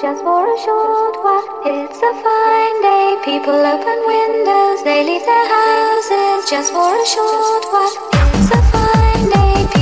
just for a short while. It's a fine day, people open windows, they leave their houses just for a short while. It's a fine day.